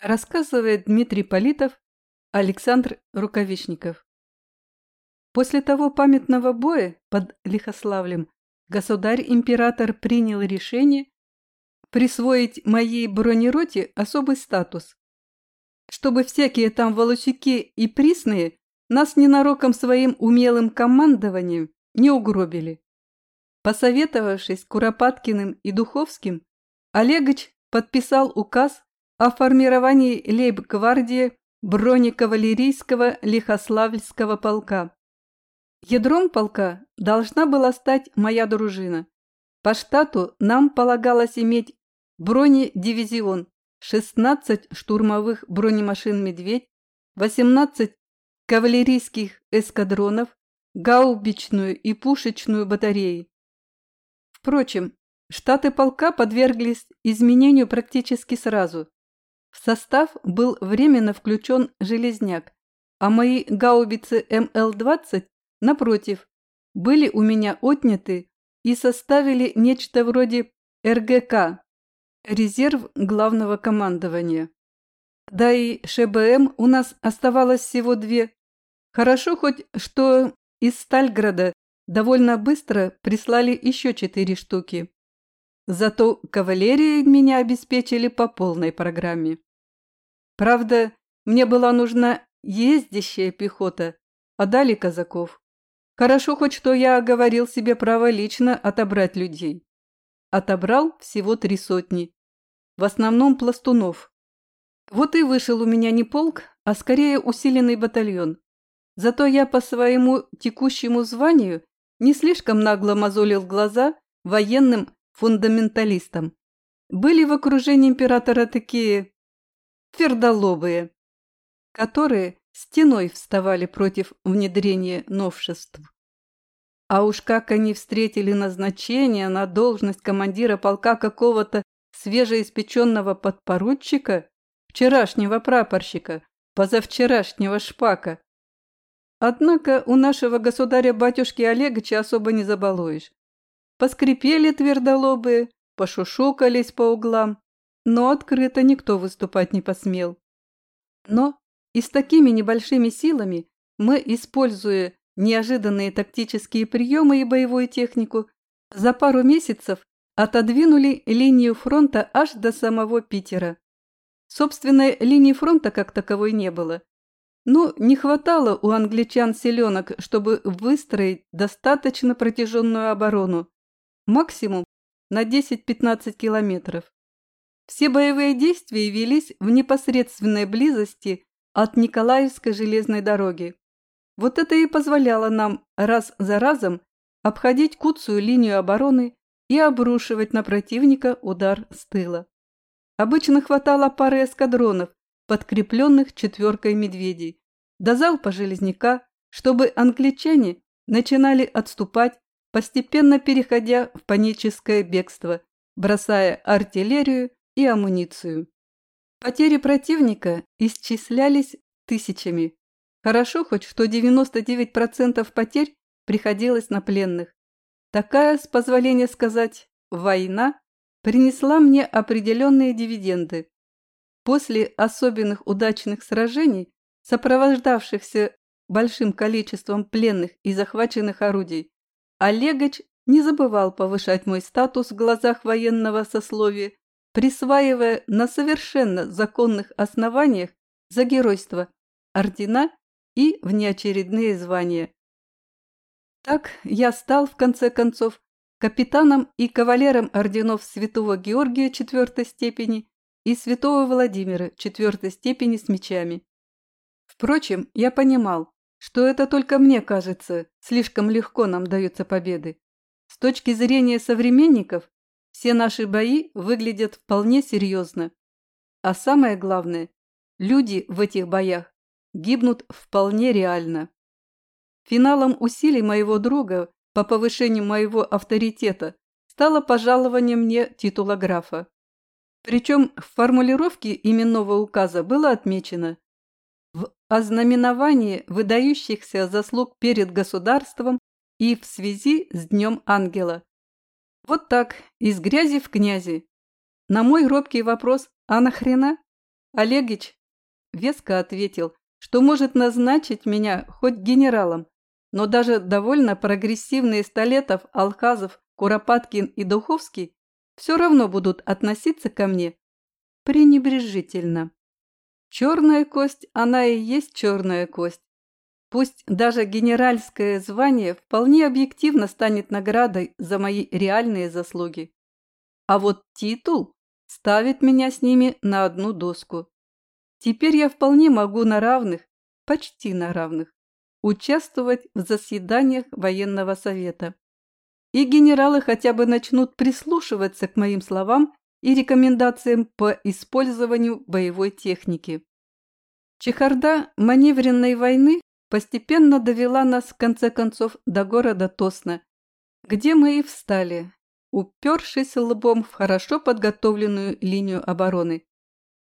Рассказывает Дмитрий Политов, Александр Рукавишников. После того памятного боя под Лихославлем государь-император принял решение присвоить моей бронероте особый статус, чтобы всякие там волосюки и присные нас ненароком своим умелым командованием не угробили. Посоветовавшись с Куропаткиным и Духовским, Олегович подписал указ о формировании лейб-гвардии бронекавалерийского Лихославльского полка. Ядром полка должна была стать моя дружина. По штату нам полагалось иметь бронедивизион, 16 штурмовых бронемашин «Медведь», 18 кавалерийских эскадронов, гаубичную и пушечную батареи. Впрочем, штаты полка подверглись изменению практически сразу. В состав был временно включен «Железняк», а мои гаубицы МЛ-20, напротив, были у меня отняты и составили нечто вроде РГК – резерв главного командования. Да и ШБМ у нас оставалось всего две. Хорошо хоть, что из Стальграда довольно быстро прислали еще четыре штуки. Зато кавалерией меня обеспечили по полной программе. Правда, мне была нужна ездящая пехота, а дали казаков. Хорошо хоть что я оговорил себе право лично отобрать людей. Отобрал всего три сотни. В основном пластунов. Вот и вышел у меня не полк, а скорее усиленный батальон. Зато я по своему текущему званию не слишком нагло мозолил глаза военным фундаменталистам. Были в окружении императора такие твердолобые, которые стеной вставали против внедрения новшеств. А уж как они встретили назначение на должность командира полка какого-то свежеиспеченного подпоручика, вчерашнего прапорщика, позавчерашнего шпака. Однако у нашего государя-батюшки Олегача особо не забалуешь. Поскрипели твердолобые, пошушукались по углам, но открыто никто выступать не посмел. Но и с такими небольшими силами мы, используя неожиданные тактические приемы и боевую технику, за пару месяцев отодвинули линию фронта аж до самого Питера. Собственной линии фронта как таковой не было. Но не хватало у англичан селенок, чтобы выстроить достаточно протяженную оборону, максимум на 10-15 километров. Все боевые действия велись в непосредственной близости от Николаевской железной дороги. Вот это и позволяло нам раз за разом обходить куцую линию обороны и обрушивать на противника удар с тыла. Обычно хватало пары эскадронов, подкрепленных четверкой медведей, до залпа железняка, чтобы англичане начинали отступать постепенно переходя в паническое бегство, бросая артиллерию и амуницию. Потери противника исчислялись тысячами. Хорошо хоть, что 99% потерь приходилось на пленных. Такая, с позволения сказать, война принесла мне определенные дивиденды. После особенных удачных сражений, сопровождавшихся большим количеством пленных и захваченных орудий, Олегович не забывал повышать мой статус в глазах военного сословия, присваивая на совершенно законных основаниях за геройство ордена и внеочередные звания. Так я стал, в конце концов, капитаном и кавалером орденов Святого Георгия четвертой степени и Святого Владимира четвертой степени с мечами. Впрочем, я понимал, что это только мне кажется, слишком легко нам даются победы. С точки зрения современников, все наши бои выглядят вполне серьезно. А самое главное, люди в этих боях гибнут вполне реально. Финалом усилий моего друга по повышению моего авторитета стало пожалование мне титула графа. Причем в формулировке именного указа было отмечено ознаменовании выдающихся заслуг перед государством и в связи с Днем Ангела. Вот так, из грязи в князи. На мой робкий вопрос «А нахрена?» Олегич веско ответил, что может назначить меня хоть генералом, но даже довольно прогрессивные Столетов, Алхазов, Куропаткин и Духовский все равно будут относиться ко мне пренебрежительно. Черная кость, она и есть черная кость. Пусть даже генеральское звание вполне объективно станет наградой за мои реальные заслуги. А вот титул ставит меня с ними на одну доску. Теперь я вполне могу на равных, почти на равных, участвовать в заседаниях военного совета. И генералы хотя бы начнут прислушиваться к моим словам и рекомендациям по использованию боевой техники. Чехарда маневренной войны постепенно довела нас в конце концов до города Тосна, где мы и встали, упершись лбом в хорошо подготовленную линию обороны.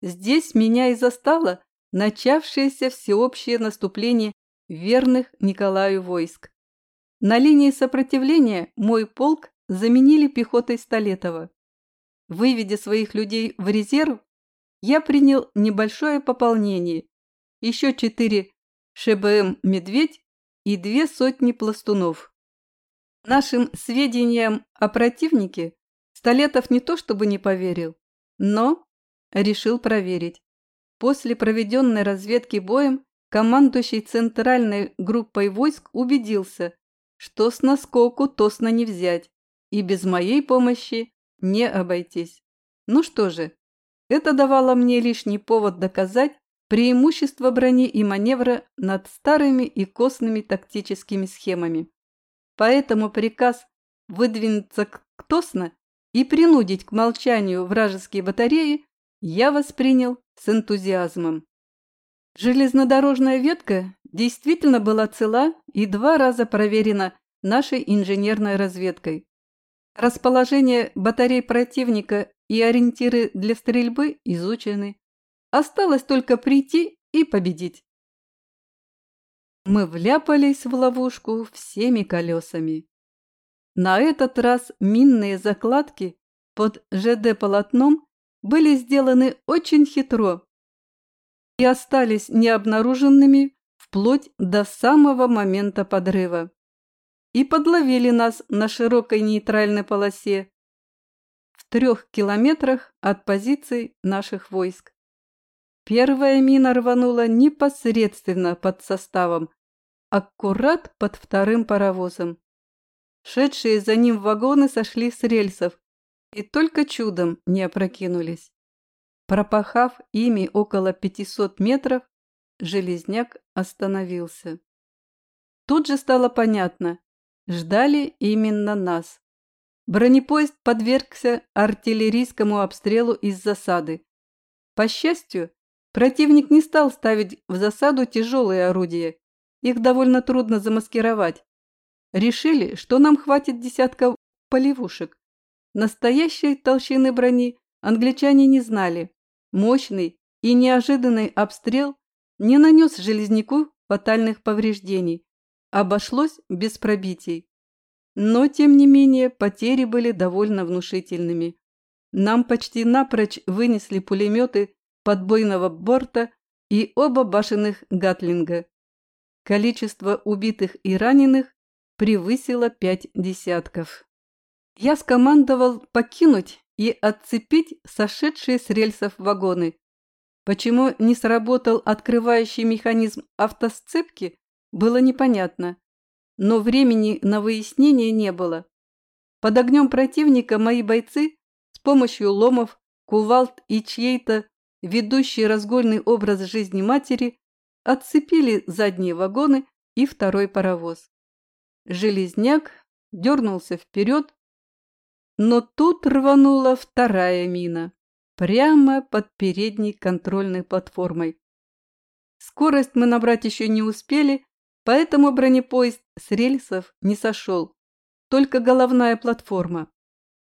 Здесь меня и застало начавшееся всеобщее наступление верных Николаю войск. На линии сопротивления мой полк заменили пехотой Столетова. Выведя своих людей в резерв, я принял небольшое пополнение, еще четыре ШБМ «Медведь» и две сотни пластунов. Нашим сведениям о противнике Столетов не то чтобы не поверил, но решил проверить. После проведенной разведки боем командующий центральной группой войск убедился, что с наскоку тосно не взять и без моей помощи не обойтись. Ну что же, это давало мне лишний повод доказать преимущество брони и маневра над старыми и костными тактическими схемами. Поэтому приказ выдвинуться к Тосно и принудить к молчанию вражеские батареи я воспринял с энтузиазмом. Железнодорожная ветка действительно была цела и два раза проверена нашей инженерной разведкой. Расположение батарей противника и ориентиры для стрельбы изучены. Осталось только прийти и победить. Мы вляпались в ловушку всеми колесами. На этот раз минные закладки под ЖД-полотном были сделаны очень хитро и остались необнаруженными вплоть до самого момента подрыва. И подловили нас на широкой нейтральной полосе в трех километрах от позиций наших войск. Первая мина рванула непосредственно под составом, аккурат под вторым паровозом. Шедшие за ним вагоны сошли с рельсов и только чудом не опрокинулись. Пропахав ими около 500 метров, железняк остановился. Тут же стало понятно, ждали именно нас. Бронепоезд подвергся артиллерийскому обстрелу из засады. По счастью, противник не стал ставить в засаду тяжелые орудия. Их довольно трудно замаскировать. Решили, что нам хватит десятка полевушек. Настоящей толщины брони англичане не знали. Мощный и неожиданный обстрел не нанес железняку фатальных повреждений. Обошлось без пробитий. Но, тем не менее, потери были довольно внушительными. Нам почти напрочь вынесли пулеметы подбойного борта и оба башенных Гатлинга. Количество убитых и раненых превысило пять десятков. Я скомандовал покинуть и отцепить сошедшие с рельсов вагоны. Почему не сработал открывающий механизм автосцепки, было непонятно, но времени на выяснение не было. Под огнем противника мои бойцы с помощью ломов, кувалд и чьей-то ведущий разгольный образ жизни матери отцепили задние вагоны и второй паровоз. Железняк дернулся вперед, но тут рванула вторая мина, прямо под передней контрольной платформой. Скорость мы набрать еще не успели, поэтому бронепоезд с рельсов не сошел, только головная платформа.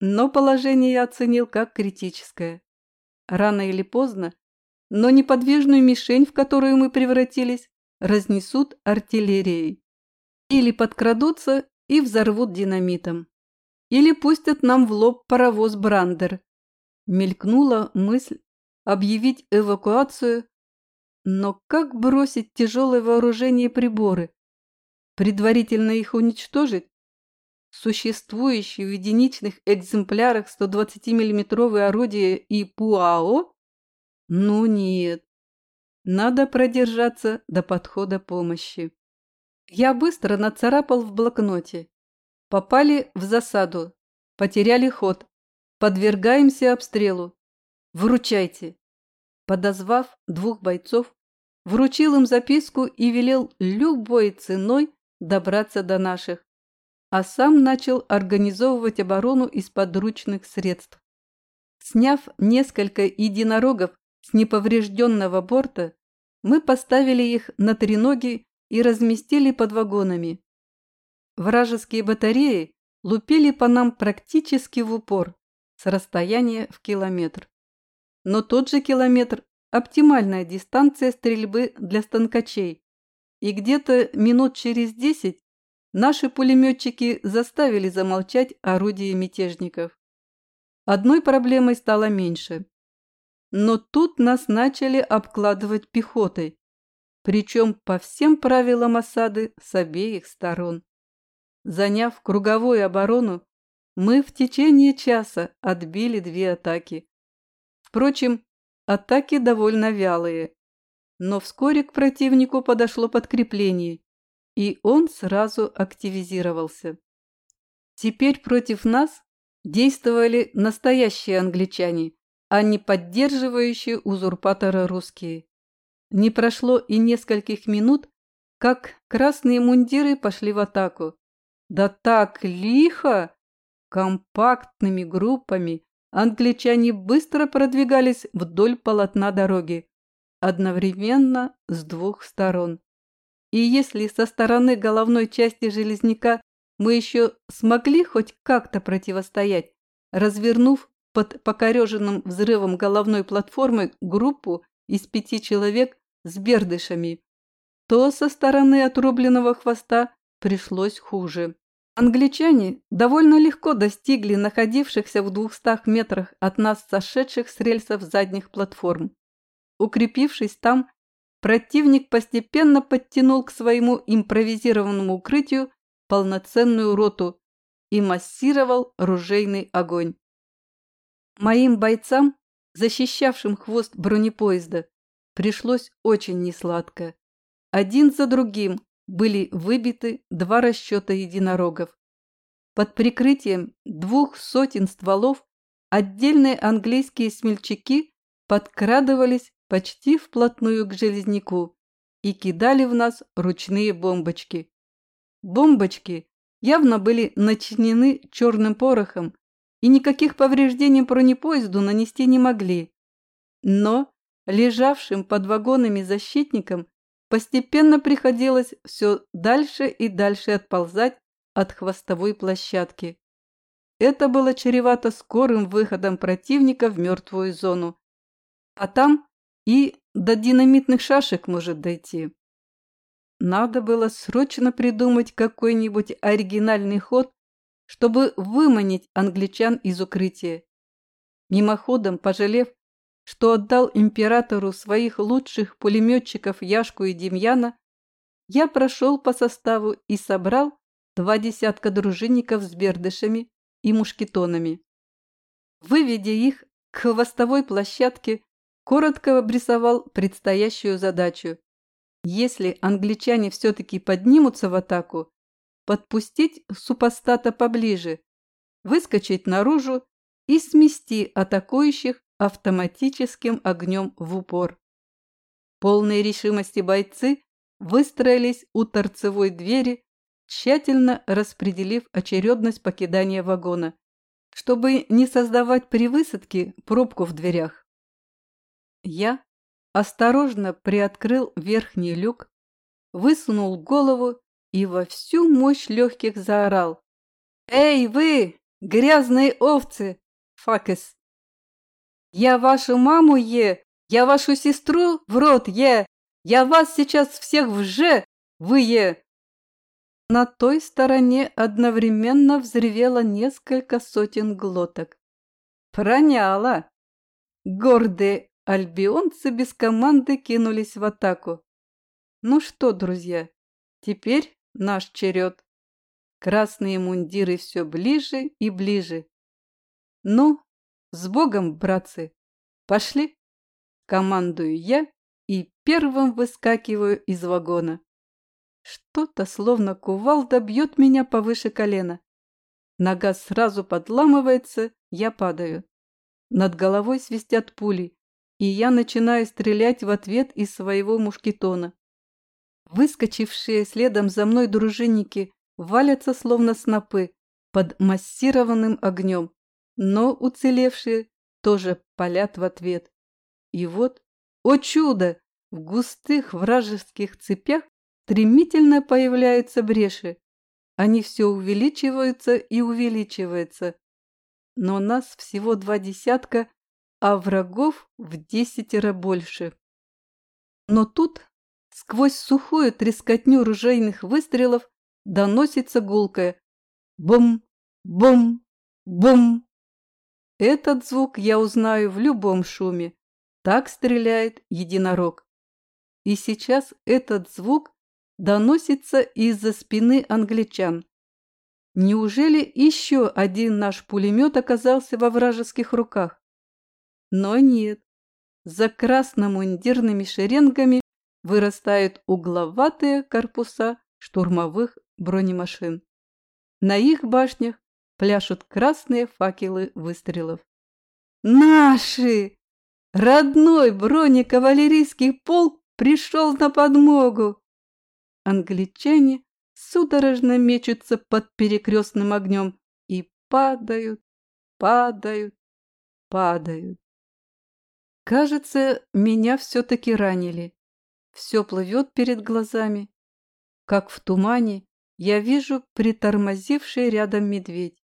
Но положение я оценил как критическое. Рано или поздно, но неподвижную мишень, в которую мы превратились, разнесут артиллерией. Или подкрадутся и взорвут динамитом. Или пустят нам в лоб паровоз Брандер. Мелькнула мысль объявить эвакуацию, но как бросить тяжелое вооружение и приборы? Предварительно их уничтожить? Существующие в единичных экземплярах 120 миллиметровые орудия и ПУАО? Ну нет. Надо продержаться до подхода помощи. Я быстро нацарапал в блокноте. Попали в засаду. Потеряли ход. Подвергаемся обстрелу. Выручайте. Подозвав двух бойцов, вручил им записку и велел любой ценой добраться до наших, а сам начал организовывать оборону из подручных средств. Сняв несколько единорогов с неповрежденного борта, мы поставили их на треноги и разместили под вагонами. Вражеские батареи лупили по нам практически в упор, с расстояния в километр. Но тот же километр – оптимальная дистанция стрельбы для станкачей, и где-то минут через десять наши пулеметчики заставили замолчать орудия мятежников. Одной проблемой стало меньше. Но тут нас начали обкладывать пехотой, причем по всем правилам осады с обеих сторон. Заняв круговую оборону, мы в течение часа отбили две атаки. Впрочем, атаки довольно вялые. Но вскоре к противнику подошло подкрепление, и он сразу активизировался. Теперь против нас действовали настоящие англичане, а не поддерживающие узурпатора русские. Не прошло и нескольких минут, как красные мундиры пошли в атаку. Да так лихо! Компактными группами англичане быстро продвигались вдоль полотна дороги, одновременно с двух сторон. И если со стороны головной части железняка мы еще смогли хоть как-то противостоять, развернув под покореженным взрывом головной платформы группу из пяти человек с бердышами, то со стороны отрубленного хвоста пришлось хуже. Англичане довольно легко достигли находившихся в двухстах метрах от нас сошедших с рельсов задних платформ. Укрепившись там, противник постепенно подтянул к своему импровизированному укрытию полноценную роту и массировал ружейный огонь. Моим бойцам, защищавшим хвост бронепоезда, пришлось очень несладко. Один за другим были выбиты два расчета единорогов. Под прикрытием двух сотен стволов отдельные английские смельчаки подкрадывались почти вплотную к железняку и кидали в нас ручные бомбочки. Бомбочки явно были начинены черным порохом и никаких повреждений бронепоезду нанести не могли. Но лежавшим под вагонами защитникам Постепенно приходилось все дальше и дальше отползать от хвостовой площадки. Это было чревато скорым выходом противника в мертвую зону. А там и до динамитных шашек может дойти. Надо было срочно придумать какой-нибудь оригинальный ход, чтобы выманить англичан из укрытия. Мимоходом, пожалев, что отдал императору своих лучших пулеметчиков Яшку и Демьяна, я прошел по составу и собрал два десятка дружинников с бердышами и мушкетонами. Выведя их к хвостовой площадке, коротко обрисовал предстоящую задачу. Если англичане все-таки поднимутся в атаку, подпустить супостата поближе, выскочить наружу и смести атакующих автоматическим огнем в упор. Полные решимости бойцы выстроились у торцевой двери, тщательно распределив очередность покидания вагона, чтобы не создавать при высадке пробку в дверях. Я осторожно приоткрыл верхний люк, высунул голову и во всю мощь легких заорал. «Эй, вы, грязные овцы! Факес! Я вашу маму е, я вашу сестру в рот е, я вас сейчас всех вже, вы е. На той стороне одновременно взревело несколько сотен глоток. Проняло. Гордые альбионцы без команды кинулись в атаку. Ну что, друзья, теперь наш черед. Красные мундиры все ближе и ближе. Ну, с Богом, братцы, пошли. Командую я и первым выскакиваю из вагона. Что-то словно кувалда бьет меня повыше колена. Нога сразу подламывается, я падаю. Над головой свистят пули, и я начинаю стрелять в ответ из своего мушкетона. Выскочившие следом за мной дружинники валятся словно снопы под массированным огнем, но уцелевшие тоже палят в ответ. И вот, о чудо, в густых вражеских цепях стремительно появляются бреши. Они все увеличиваются и увеличиваются. Но нас всего два десятка, а врагов в десятеро больше. Но тут, сквозь сухую трескотню ружейных выстрелов, доносится гулкое «бум, бум, бум». Этот звук я узнаю в любом шуме. Так стреляет единорог. И сейчас этот звук доносится из-за спины англичан. Неужели еще один наш пулемет оказался во вражеских руках? Но нет. За красномундирными шеренгами вырастают угловатые корпуса штурмовых бронемашин. На их башнях пляшут красные факелы выстрелов. «Наши! Родной бронекавалерийский полк пришел на подмогу!» Англичане судорожно мечутся под перекрестным огнем и падают, падают, падают. Кажется, меня все-таки ранили. Все плывет перед глазами. Как в тумане я вижу притормозивший рядом медведь.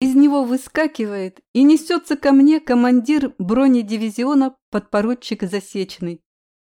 Из него выскакивает и несется ко мне командир бронедивизиона подпоручик Засечный.